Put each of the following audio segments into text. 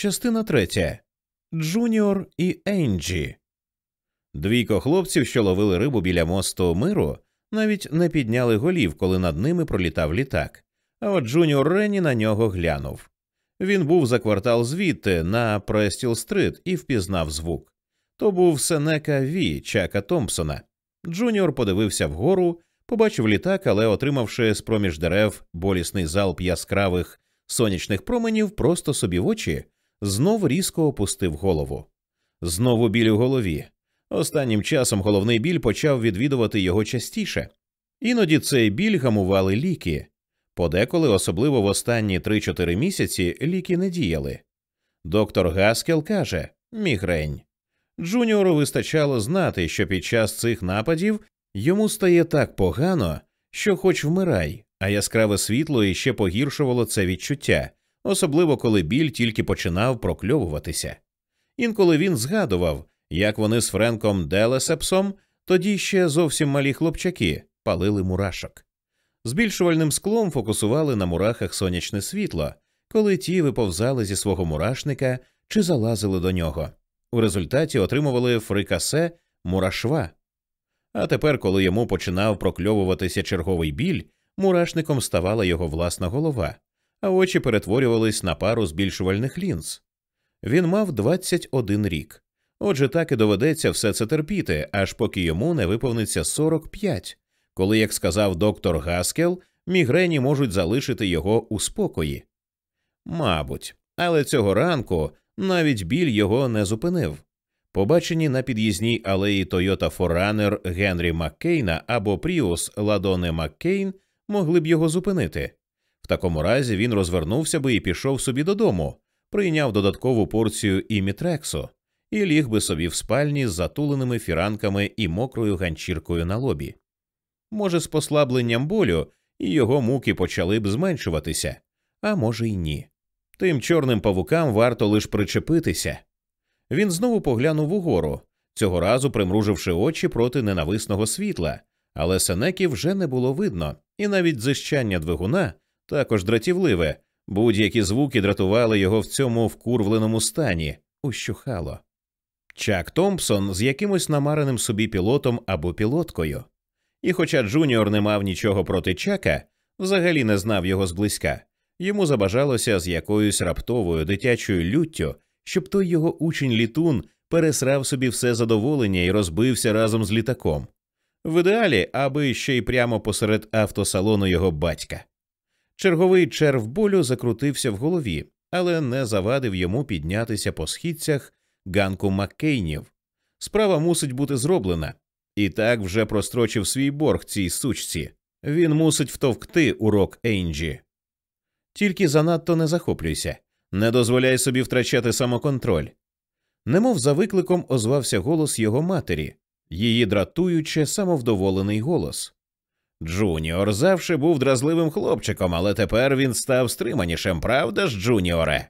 Частина третя. Джуніор і Енджі. Двійко хлопців, що ловили рибу біля мосту миру, навіть не підняли голів, коли над ними пролітав літак. А от Джуніор Ренні на нього глянув. Він був за квартал звідти на Престіл Стрит і впізнав звук. То був Сенека Ві Чака Томпсона. Джуніор подивився вгору, побачив літак, але, отримавши з-проміж дерев болісний залп яскравих сонячних променів, просто собі в очі, знов різко опустив голову. Знову біль у голові. Останнім часом головний біль почав відвідувати його частіше. Іноді цей біль гамували ліки. Подеколи, особливо в останні 3-4 місяці, ліки не діяли. Доктор Гаскел каже мігрень. Джуніору вистачало знати, що під час цих нападів йому стає так погано, що хоч вмирай, а яскраве світло іще погіршувало це відчуття, особливо коли біль тільки починав прокльовуватися. Інколи він згадував, як вони з Френком Делесепсом, тоді ще зовсім малі хлопчаки, палили мурашок. Збільшувальним склом фокусували на мурахах сонячне світло, коли ті виповзали зі свого мурашника чи залазили до нього. У результаті отримували фрикасе мурашва. А тепер, коли йому починав прокльовуватися черговий біль, мурашником ставала його власна голова, а очі перетворювались на пару збільшувальних лінз. Він мав 21 рік. Отже, так і доведеться все це терпіти, аж поки йому не виповниться 45, коли, як сказав доктор Гаскел, мігрені можуть залишити його у спокої. Мабуть, але цього ранку навіть біль його не зупинив. Побачені на під'їзній алеї Toyota Forerunner Генрі Маккейна або Prius Ладоне Маккейн могли б його зупинити. Такому разі він розвернувся би і пішов собі додому, прийняв додаткову порцію імітрексу і ліг би собі в спальні з затуленими фіранками і мокрою ганчіркою на лобі. Може, з послабленням болю і його муки почали б зменшуватися, а може й ні. Тим чорним павукам варто лиш причепитися. Він знову поглянув угору, цього разу примруживши очі проти ненависного світла, але сенеки вже не було видно, і навіть дзижчання двигуна також дратівливе, будь-які звуки дратували його в цьому вкурвленому стані, ущухало. Чак Томпсон з якимось намареним собі пілотом або пілоткою. І хоча Джуніор не мав нічого проти Чака, взагалі не знав його зблизька, йому забажалося з якоюсь раптовою дитячою люттю, щоб той його учень літун пересрав собі все задоволення і розбився разом з літаком. В ідеалі, аби ще й прямо посеред автосалону його батька. Черговий черв болю закрутився в голові, але не завадив йому піднятися по східцях ганку Маккейнів. Справа мусить бути зроблена, і так вже прострочив свій борг цій сучці. Він мусить втовкти урок Енджі. Тільки занадто не захоплюйся, не дозволяй собі втрачати самоконтроль. Немов за викликом озвався голос його матері, її дратуюче самовдоволений голос. Джуніор завжди був дразливим хлопчиком, але тепер він став стриманішим, правда ж, Джуніоре?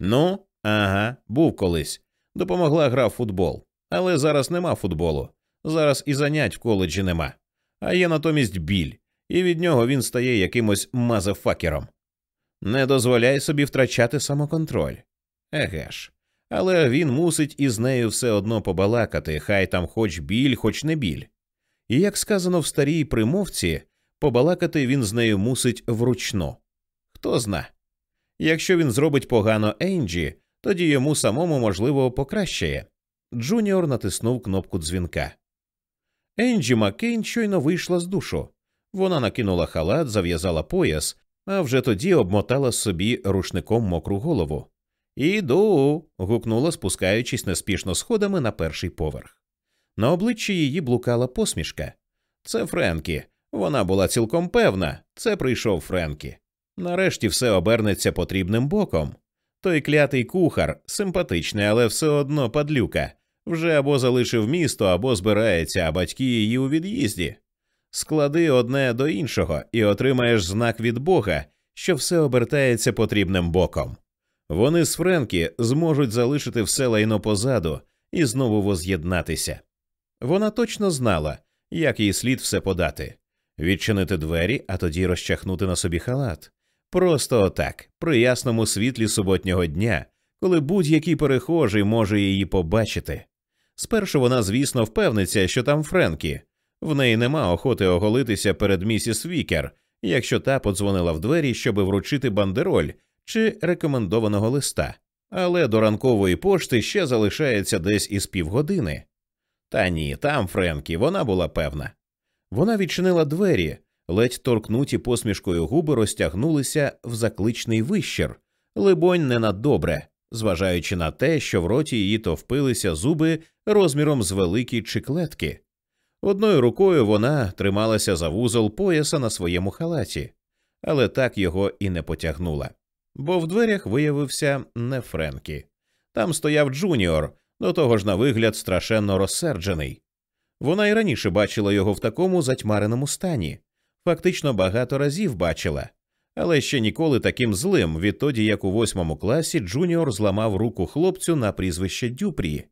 Ну, ага, був колись. Допомогла гра в футбол. Але зараз нема футболу. Зараз і занять в коледжі нема. А є натомість біль, і від нього він стає якимось мазефакером. Не дозволяй собі втрачати самоконтроль. Еге ж. Але він мусить із нею все одно побалакати, хай там хоч біль, хоч не біль. І як сказано в старій примовці, побалакати він з нею мусить вручну. Хто зна. Якщо він зробить погано Енджі, тоді йому самому, можливо, покращає. Джуніор натиснув кнопку дзвінка. Енджі Маккейн щойно вийшла з душу. Вона накинула халат, зав'язала пояс, а вже тоді обмотала собі рушником мокру голову. Іду. гукнула, спускаючись неспішно сходами на перший поверх. На обличчі її блукала посмішка. Це Френкі. Вона була цілком певна, це прийшов Френкі. Нарешті все обернеться потрібним боком. Той клятий кухар, симпатичний, але все одно падлюка, вже або залишив місто, або збирається, а батьки її у від'їзді. Склади одне до іншого і отримаєш знак від Бога, що все обертається потрібним боком. Вони з Френкі зможуть залишити все лайно позаду і знову воз'єднатися. Вона точно знала, як їй слід все подати відчинити двері, а тоді розчахнути на собі халат. Просто отак, при ясному світлі суботнього дня, коли будь-який перехожий може її побачити. Спершу вона, звісно, впевниться, що там Френкі. В неї нема охоти оголитися перед місіс Вікер, якщо та подзвонила в двері, щоб вручити бандероль чи рекомендованого листа, але до ранкової пошти ще залишається десь із півгодини. Та ні, там Френкі, вона була певна. Вона відчинила двері, ледь торкнуті посмішкою губи розтягнулися в закличний вищір, либонь, не наддобре, зважаючи на те, що в роті її то впилися зуби розміром з великі чиклетки. Одною рукою вона трималася за вузол пояса на своєму халаті, але так його і не потягнула. Бо в дверях виявився не Френкі. Там стояв Джуніор, до того ж на вигляд страшенно розсерджений. Вона й раніше бачила його в такому затьмареному стані, фактично багато разів бачила, але ще ніколи таким злим, відтоді як у восьмому класі Джуніор зламав руку хлопцю на прізвище Дюпрі.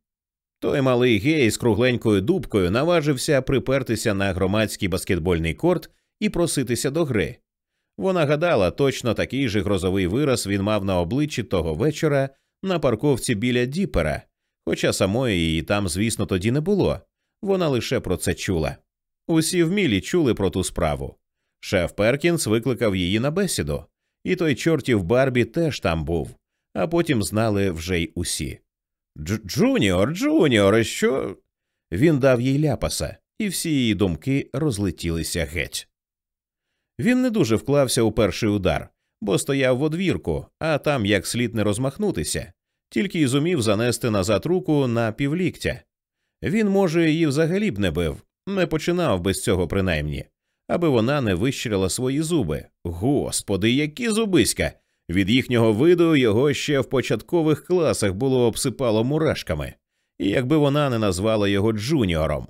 Той малий гей з кругленькою дубкою наважився припертися на громадський баскетбольний корт і проситися до гри. Вона гадала, точно такий же грозовий вираз він мав на обличчі того вечора на парковці біля Діпера, хоча самої її там, звісно, тоді не було. Вона лише про це чула. Усі в Міллі чули про ту справу. Шеф Перкінс викликав її на бесіду, і той чортів Барбі теж там був, а потім знали вже й усі. Джуніор, Джуніор, що? Він дав їй ляпаса, і всі її думки розлетілися геть. Він не дуже вклався у перший удар, бо стояв в одвірку, а там як слід не розмахнутися, тільки й зумів занести назад руку на півліктя. Він, може, її взагалі б не бив, не починав без цього принаймні, аби вона не вищирила свої зуби. Господи, які зубиська! Від їхнього виду його ще в початкових класах було обсипало мурашками, і якби вона не назвала його Джуніором.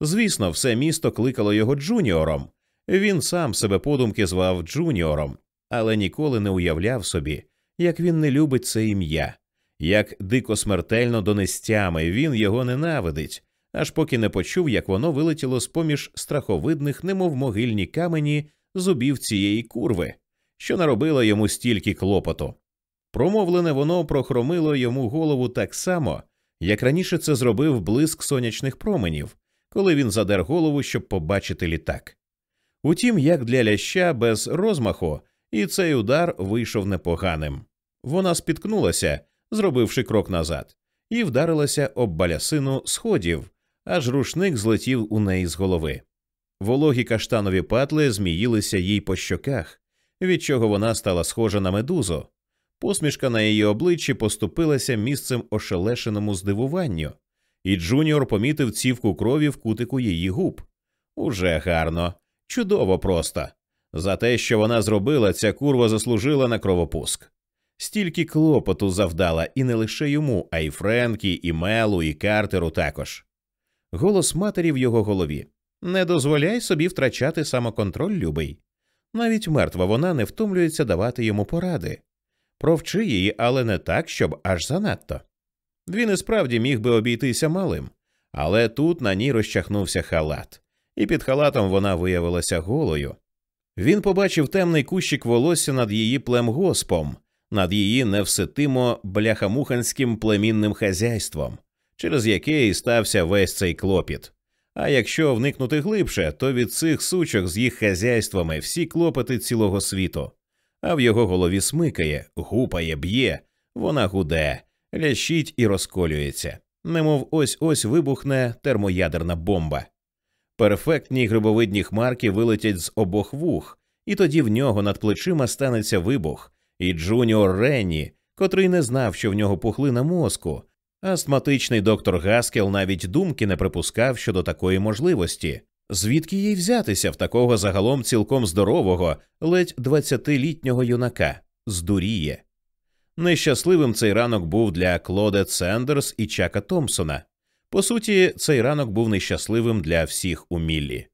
Звісно, все місто кликало його Джуніором. Він сам себе подумки звав Джуніором, але ніколи не уявляв собі, як він не любить це ім'я, як дико смертельно донестями він його ненавидить, аж поки не почув, як воно вилетіло з поміж страховидних, немов могильні камені зубів цієї курви що наробило йому стільки клопоту. Промовлене воно прохромило йому голову так само, як раніше це зробив блиск сонячних променів, коли він задер голову, щоб побачити літак. Утім, як для ляща без розмаху, і цей удар вийшов непоганим. Вона спіткнулася, зробивши крок назад, і вдарилася об балясину сходів, аж рушник злетів у неї з голови. Вологі каштанові патли зміїлися їй по щоках, від чого вона стала схожа на медузу. Посмішка на її обличчі поступилася місцем ошелешеному здивуванню, і Джуніор помітив цівку крові в кутику її губ. Уже гарно, чудово просто. За те, що вона зробила, ця курва заслужила на кровопуск. Стільки клопоту завдала і не лише йому, а й Френкі, і Мелу, і Картеру також. Голос матері в його голові Не дозволяй собі втрачати самоконтроль, любий. Навіть мертва вона не втомлюється давати йому поради. Провчи її, але не так, щоб аж занадто. Він і справді міг би обійтися малим, але тут на ній розчахнувся халат, і під халатом вона виявилася голою. Він побачив темний кущик волосся над її племгоспом, над її невситимо бляхамуханським племінним хазяйством, через яке і стався весь цей клопіт. А якщо вникнути глибше, то від цих сучок з їх хазяйствами всі клопоти цілого світу, а в його голові смикає, гупає, б'є, вона гуде, лящить і розколюється, немов ось ось вибухне термоядерна бомба. Перфектні грибовидні хмарки вилетять з обох вух, і тоді в нього над плечима станеться вибух, і Джуніор Ренні, котрий не знав, що в нього пухлина мозку, Астматичний доктор Гаскел навіть думки не припускав щодо такої можливості, звідки їй взятися в такого загалом цілком здорового, ледь двадцятилітнього юнака здуріє. Нещасливим цей ранок був для Клодет Сендерс і Чака Томпсона. По суті, цей ранок був нещасливим для всіх у Міллі.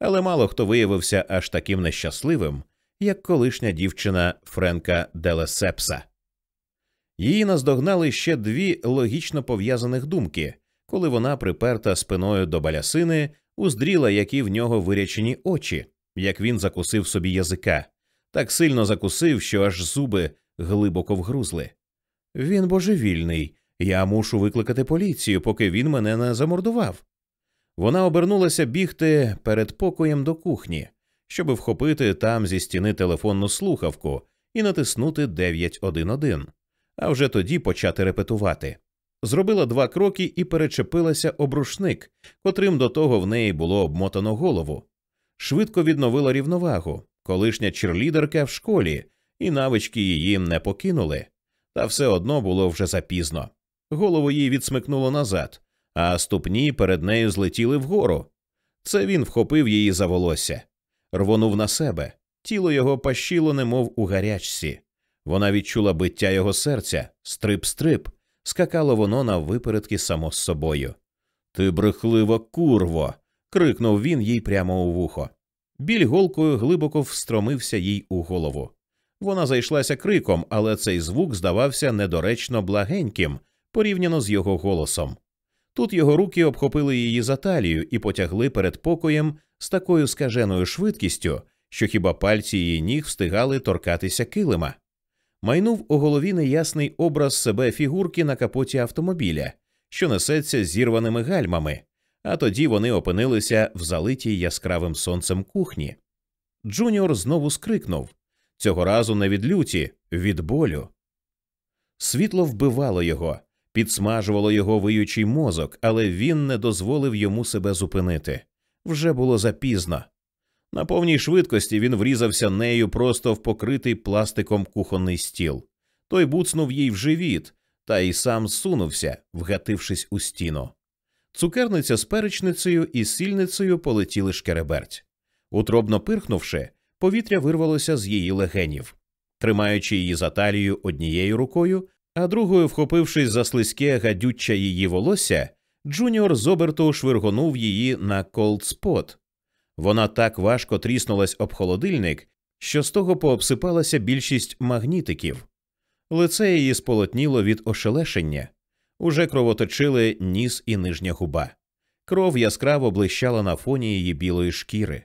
Але мало хто виявився аж таким нещасливим, як колишня дівчина Френка Делесепса. Її наздогнали ще дві логічно пов'язаних думки, коли вона, приперта спиною до балясини, уздріла, які в нього вирячені очі, як він закусив собі язика, так сильно закусив, що аж зуби глибоко вгрузли. Він божевільний. Я мушу викликати поліцію, поки він мене не замордував. Вона обернулася бігти перед покоєм до кухні, щоби вхопити там зі стіни телефонну слухавку і натиснути 911, а вже тоді почати репетувати. Зробила два кроки і перечепилася об рушник, котрим до того в неї було обмотано голову. Швидко відновила рівновагу, колишня черлідерка в школі, і навички її не покинули. Та все одно було вже запізно. Голову їй відсмикнуло назад, а ступні перед нею злетіли вгору. Це він вхопив її за волосся, рвонув на себе. Тіло його пащило, немов у гарячці. Вона відчула биття його серця, стрип-стрип, скакало воно на випередки само з собою. Ти брехлива курво. крикнув він їй прямо у вухо. Біль голкою глибоко встромився їй у голову. Вона зайшлася криком, але цей звук здавався недоречно благеньким порівняно з його голосом. Тут його руки обхопили її за талію і потягли перед покоєм з такою скаженою швидкістю, що хіба пальці її ніг встигали торкатися килима. Майнув у голові неясний образ себе фігурки на капоті автомобіля, що несеться з зірваними гальмами, а тоді вони опинилися в залитій яскравим сонцем кухні. Джуніор знову скрикнув цього разу не від люті, від болю. Світло вбивало його, підсмажувало його виючий мозок, але він не дозволив йому себе зупинити. Вже було запізно. На повній швидкості він врізався нею просто в покритий пластиком кухонний стіл. Той буцнув їй в живіт, та й сам зсунувся, вгатившись у стіну. Цукерниця з перечницею і сільницею полетіли шкереберть. Утробно пирхнувши, повітря вирвалося з її легенів. Тримаючи її за талію однією рукою, а другою, вхопившись за слизьке гадюча її волосся, Джуніор з оберту швиргонув її на колдспот. Вона так важко тріснулась об холодильник, що з того пообсипалася більшість магнітиків. Лице її сполотніло від ошелешення, уже кровоточили ніс і нижня губа. Кров яскраво блищала на фоні її білої шкіри.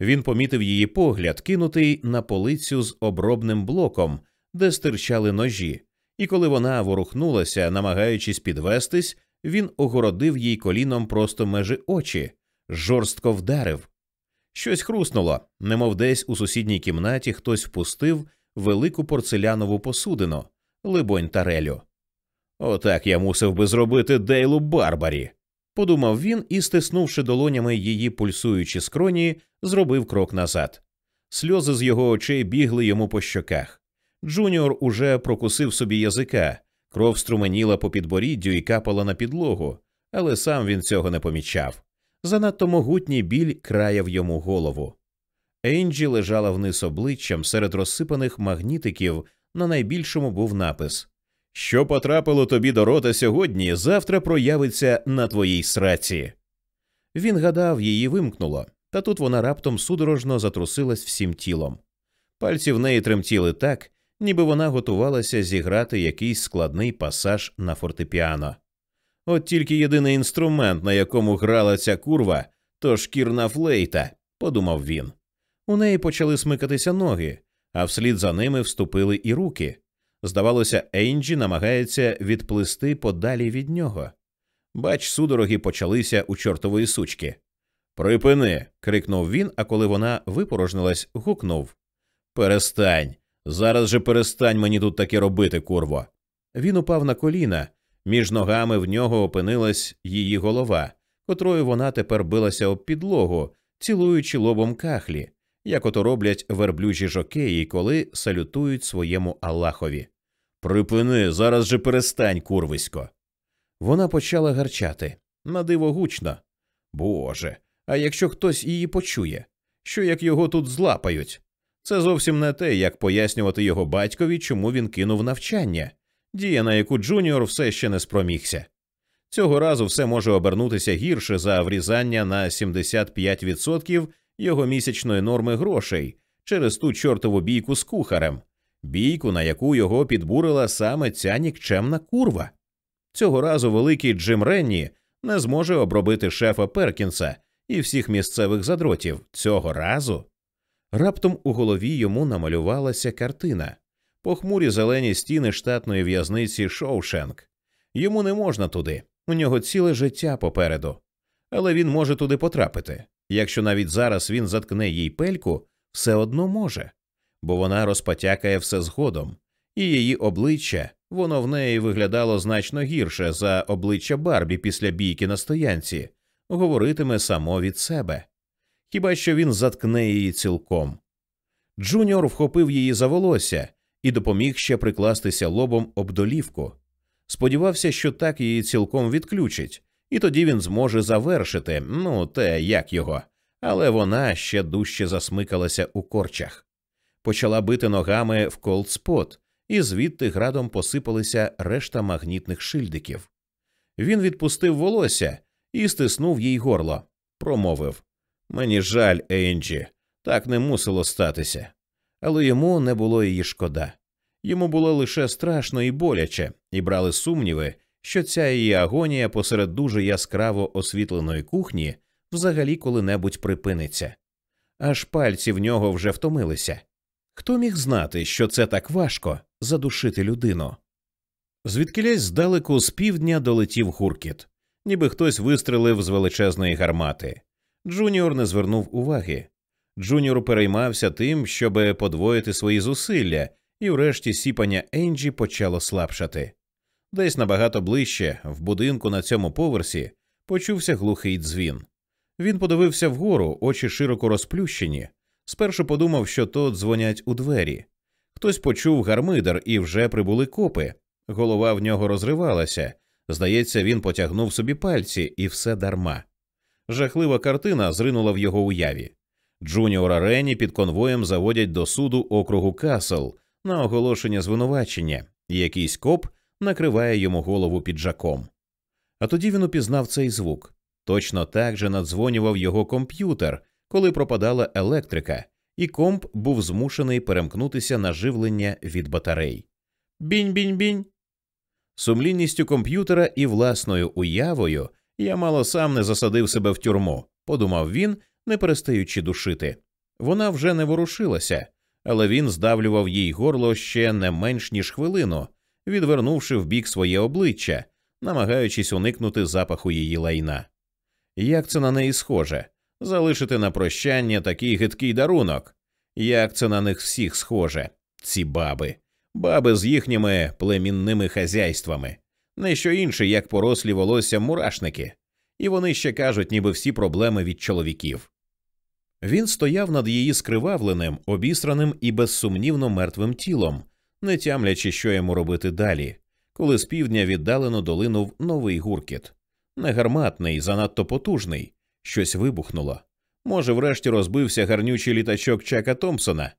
Він помітив її погляд, кинутий на полицю з обробним блоком, де стирчали ножі, і коли вона ворухнулася, намагаючись підвестись, він огородив їй коліном просто межи очі, жорстко вдарив. Щось хруснуло, немов десь у сусідній кімнаті хтось впустив велику порцелянову посудину, либонь тарелю. Отак я мусив би зробити Дейлу Барбарі, подумав він і, стиснувши долонями її пульсуючі скроні, зробив крок назад. Сльози з його очей бігли йому по щоках. Джуніор уже прокусив собі язика, кров струменіла по підборіддю і капала на підлогу, але сам він цього не помічав. Занадто могутній біль краяв йому голову. Енджі лежала вниз обличчям серед розсипаних магнітиків. На найбільшому був напис Що потрапило тобі до рота сьогодні, завтра проявиться на твоїй сраці. Він гадав, її вимкнуло, та тут вона раптом судорожно затрусилась всім тілом. Пальці в неї тремтіли так, ніби вона готувалася зіграти якийсь складний пасаж на фортепіано. От тільки єдиний інструмент, на якому грала ця курва, то шкірна флейта, подумав він. У неї почали смикатися ноги, а вслід за ними вступили і руки. Здавалося, Енджі намагається відплисти подалі від нього. Бач, судороги почалися у чортової сучки. Припини. крикнув він, а коли вона випорожнилась, гукнув Перестань. Зараз же перестань мені тут таке робити, курво. Він упав на коліна, між ногами в нього опинилась її голова, котрою вона тепер билася об підлогу, цілуючи лобом кахлі, як ото роблять верблюжі жокеї, коли салютують своєму Аллахові. Припини, зараз же перестань, курвисько. Вона почала гарчати надиво гучно. Боже, а якщо хтось її почує, що як його тут злапають? Це зовсім не те, як пояснювати його батькові, чому він кинув навчання, дія, на яку Джуніор все ще не спромігся. Цього разу все може обернутися гірше за врізання на 75% його місячної норми грошей через ту чортову бійку з кухарем, бійку, на яку його підбурила саме ця нікчемна курва. Цього разу великий Джим Ренні не зможе обробити шефа Перкінса і всіх місцевих задротів. Цього разу раптом у голові йому намалювалася картина похмурі зелені стіни штатної в'язниці Шоушенк. Йому не можна туди, у нього ціле життя попереду. Але він може туди потрапити. Якщо навіть зараз він заткне їй пельку, все одно може, бо вона розпотякає все згодом, і її обличчя, воно в неї виглядало значно гірше за обличчя Барбі після бійки на стоянці, говоритиме само від себе. Хіба що він заткне її цілком. Джуніор вхопив її за волосся і допоміг ще прикластися лобом об долівку. Сподівався, що так її цілком відключить, і тоді він зможе завершити, ну, те, як його, але вона ще дужче засмикалася у корчах. Почала бити ногами в колдспот, і звідти градом посипалися решта магнітних шильдиків. Він відпустив волосся і стиснув їй горло, промовив Мені жаль, Енджі, так не мусило статися. Але йому не було її шкода. Йому було лише страшно і боляче, і брали сумніви, що ця її агонія посеред дуже яскраво освітленої кухні взагалі коли-небудь припиниться. Аж пальці в нього вже втомилися. Хто міг знати, що це так важко задушити людину? Звідкилясь здалеку з півдня долетів гуркіт, ніби хтось вистрелив з величезної гармати. Джуніор не звернув уваги. Джуніор переймався тим, щоб подвоїти свої зусилля, і врешті сіпання Енджі почало слабшати. Десь набагато ближче, в будинку на цьому поверсі, почувся глухий дзвін. Він подивився вгору, очі широко розплющені. Спершу подумав, що то дзвонять у двері. Хтось почув гармидер і вже прибули копи. Голова в нього розривалася. Здається, він потягнув собі пальці, і все дарма. Жахлива картина зринула в його уяві. Джуніора Рені під конвоєм заводять до суду округу Касл на оголошення звинувачення, і якийсь коп накриває йому голову піджаком. А тоді він упізнав цей звук. Точно так же надзвонював його комп'ютер, коли пропадала електрика, і комп був змушений перемкнутися на живлення від батарей. Бінь-бінь-бінь. Сумлінністю комп'ютера і власною уявою я мало сам не засадив себе в тюрму, подумав він, не перестаючи душити. Вона вже не ворушилася, але він здавлював їй горло ще не менш ніж хвилину, відвернувши в бік своє обличчя, намагаючись уникнути запаху її лайна. Як це на неї схоже залишити на прощання такий гидкий дарунок? Як це на них всіх схоже, ці баби, баби з їхніми племінними хазяйствами, не що інше, як порослі волосся мурашники, і вони ще кажуть, ніби всі проблеми від чоловіків. Він стояв над її скривавленим, обісраним і безсумнівно мертвим тілом, не тямлячи, що йому робити далі, коли з півдня віддалено долинув новий гуркіт. Негарматний, занадто потужний, щось вибухнуло. Може, врешті розбився гарнючий літачок Чака Томпсона.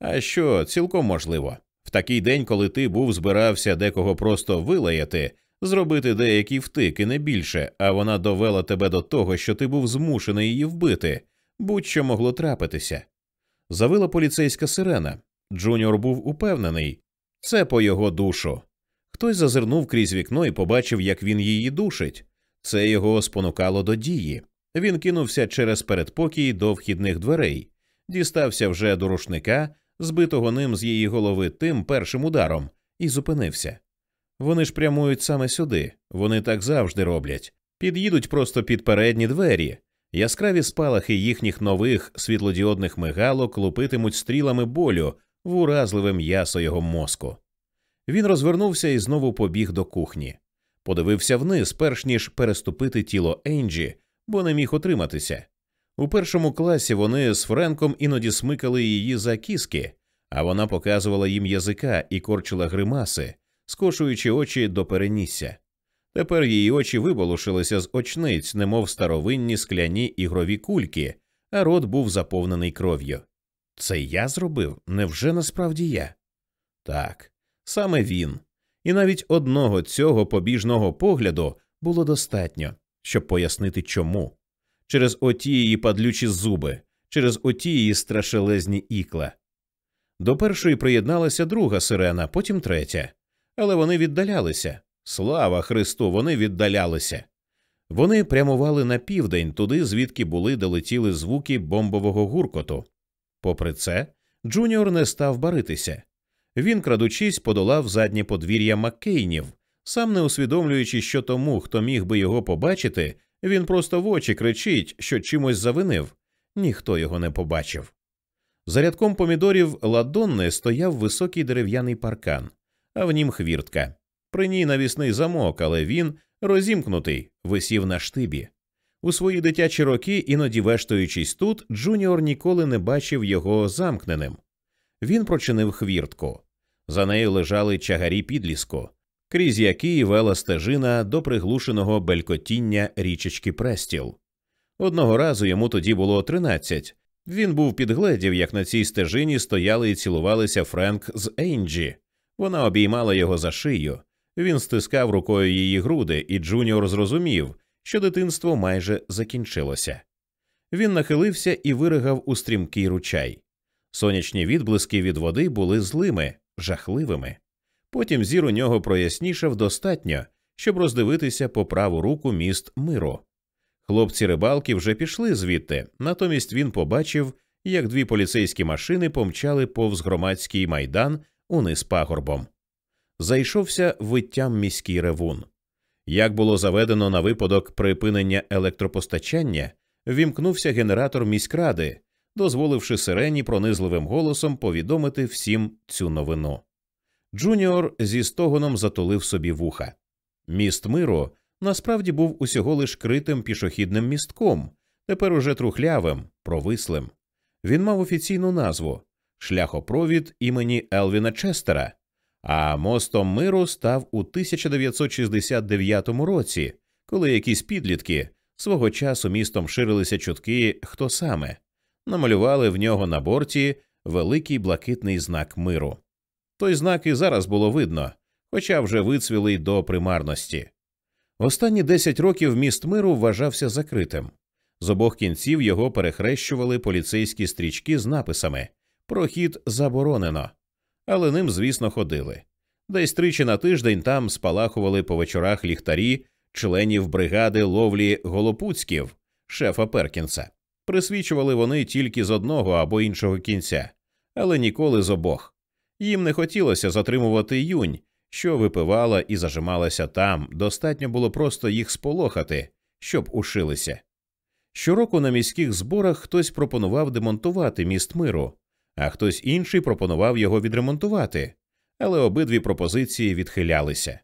А що, цілком можливо, в такий день, коли ти був збирався декого просто вилаяти, зробити деякий втик і не більше, а вона довела тебе до того, що ти був змушений її вбити, будь-що могло трапитися. Завила поліцейська сирена. Джуніор був упевнений це по його душу. Хтось зазирнув крізь вікно і побачив, як він її душить. Це його спонукало до дії. Він кинувся через передпокій до вхідних дверей, дістався вже до рушника, збитого ним з її голови тим першим ударом, і зупинився. Вони ж прямують саме сюди, вони так завжди роблять, під'їдуть просто під передні двері, яскраві спалахи їхніх нових світлодіодних мигалок лупитимуть стрілами болю в уразливе м'ясо його мозку. Він розвернувся і знову побіг до кухні, подивився вниз, перш ніж переступити тіло Енджі, бо не міг утриматися. У першому класі вони з Френком іноді смикали її за кіски, а вона показувала їм язика і корчила гримаси, скошуючи очі до перенісся. Тепер її очі виболушилися з очниць, немов старовинні скляні ігрові кульки, а рот був заповнений кров'ю. Це я зробив? Невже насправді я? Так, саме він. І навіть одного цього побіжного погляду було достатньо, щоб пояснити чому. Через оті її падлючі зуби, через оті її страшелезні ікла. До першої приєдналася друга сирена, потім третя, але вони віддалялися. Слава Христу, вони віддалялися. Вони прямували на південь, туди, звідки були долетіли звуки бомбового гуркоту. Попри це, Джуніор не став баритися. Він, крадучись, подолав заднє подвір'я Маккейнів, сам не усвідомлюючи, що тому, хто міг би його побачити, він просто в очі кричить, що чимось завинив. Ніхто його не побачив. За рядком помідорів Ладонни стояв високий дерев'яний паркан, а в нім хвіртка. При ній навісний замок, але він, розімкнутий, висів на штибі. У свої дитячі роки, іноді вештуючись тут, Джуніор ніколи не бачив його замкненим. Він прочинив хвіртку. За нею лежали чагарі підліску, крізь які вела стежина до приглушеного белькотіння річечки Престіл. Одного разу йому тоді було тринадцять. Він був підгледів, як на цій стежині стояли і цілувалися Френк з Ейнджі. Вона обіймала його за шию. Він стискав рукою її груди, і Джуніор зрозумів, що дитинство майже закінчилося. Він нахилився і виригав у стрімкий ручай. Сонячні відблиски від води були злими, жахливими. Потім зір у нього прояснішав достатньо, щоб роздивитися по праву руку міст миру. Хлопці рибалки вже пішли звідти, натомість він побачив, як дві поліцейські машини помчали повз громадський майдан униз пагорбом. Зайшовся виттям міський ревун. Як було заведено на випадок припинення електропостачання, вімкнувся генератор міськради, дозволивши сирені пронизливим голосом повідомити всім цю новину. Джуніор зі стогоном затулив собі вуха. Міст миру насправді був усього лиш критим пішохідним містком, тепер уже трухлявим, провислим. Він мав офіційну назву шляхопровід імені Елвіна Честера, а мостом миру став у 1969 році, коли якісь підлітки свого часу містом ширилися чутки, хто саме, намалювали в нього на борті великий блакитний знак миру. Той знак і зараз було видно, хоча вже вицвілий до примарності. Останні 10 років міст миру вважався закритим. З обох кінців його перехрещували поліцейські стрічки з написами Прохід заборонено, але ним, звісно, ходили. Десь тричі на тиждень там спалахували по вечорах ліхтарі членів бригади ловлі Голопуцьків, шефа Перкінса. Присвічували вони тільки з одного або іншого кінця, але ніколи з обох. Їм не хотілося затримувати юнь, що випивала і зажималася там, достатньо було просто їх сполохати, щоб ушилися. Щороку на міських зборах хтось пропонував демонтувати міст миру, а хтось інший пропонував його відремонтувати, але обидві пропозиції відхилялися.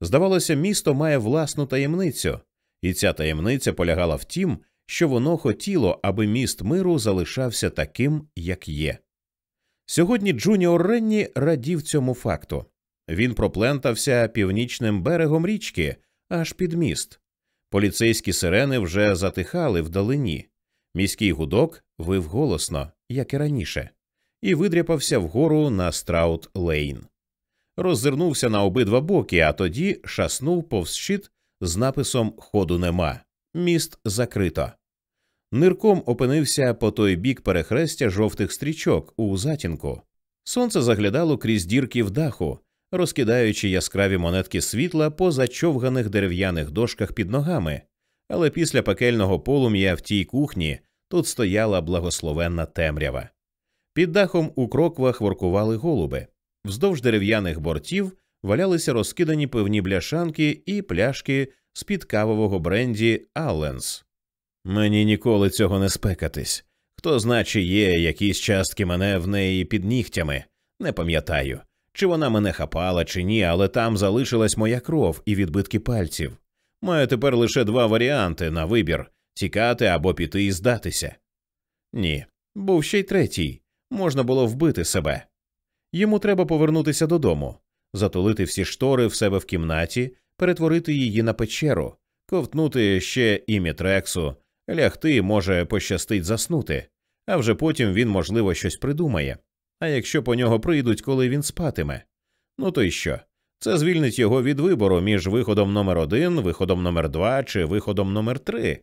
Здавалося, місто має власну таємницю, і ця таємниця полягала в тім, що воно хотіло, аби міст миру залишався таким, як є. Сьогодні Джуніор Ренні радів цьому факту. Він проплентався північним берегом річки аж під міст. Поліцейські сирени вже затихали вдалині. Міський гудок вив голосно, як і раніше, і видряпався вгору на Страут Лейн. Роззирнувся на обидва боки, а тоді шаснув повз щит з написом Ходу нема. Міст закрито. Нирком опинився по той бік перехрестя жовтих стрічок у затінку. Сонце заглядало крізь дірки в даху, розкидаючи яскраві монетки світла по зачовганих дерев'яних дошках під ногами, але після пекельного полум'я в тій кухні тут стояла благословенна темрява. Під дахом у кроквах воркували голуби, вздовж дерев'яних бортів валялися розкидані пивні бляшанки і пляшки з під кавового бренді Алленс. Мені ніколи цього не спекатись. Хто значить є якісь частки мене в неї під нігтями, не пам'ятаю, чи вона мене хапала, чи ні, але там залишилась моя кров і відбитки пальців. Маю тепер лише два варіанти на вибір тікати або піти і здатися. Ні, був ще й третій можна було вбити себе. Йому треба повернутися додому, затулити всі штори в себе в кімнаті, перетворити її на печеру, ковтнути ще і мітрексу, лягти може пощастить заснути, а вже потім він, можливо, щось придумає. А якщо по нього прийдуть, коли він спатиме, ну то й що? Це звільнить його від вибору між виходом номер один, виходом номер два чи виходом номер три.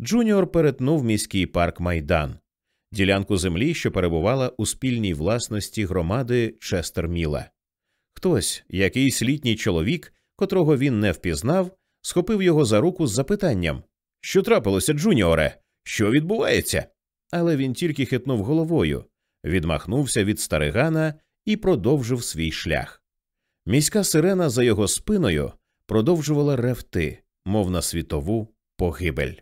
Джуніор перетнув міський парк Майдан, ділянку землі, що перебувала у спільній власності громади Честерміла. Хтось, якийсь літній чоловік, котрого він не впізнав, схопив його за руку з запитанням Що трапилося, Джуніоре? Що відбувається? Але він тільки хитнув головою, відмахнувся від старигана і продовжив свій шлях. Міська сирена за його спиною продовжувала ревти, мов на світову погибель.